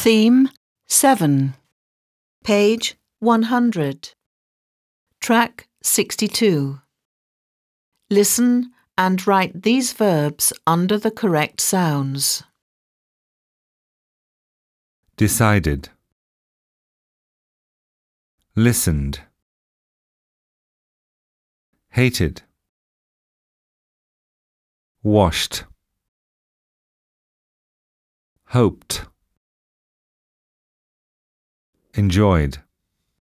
Theme 7. Page 100. Track 62. Listen and write these verbs under the correct sounds. Decided. Listened. Hated. Washed. Hoped. Enjoyed.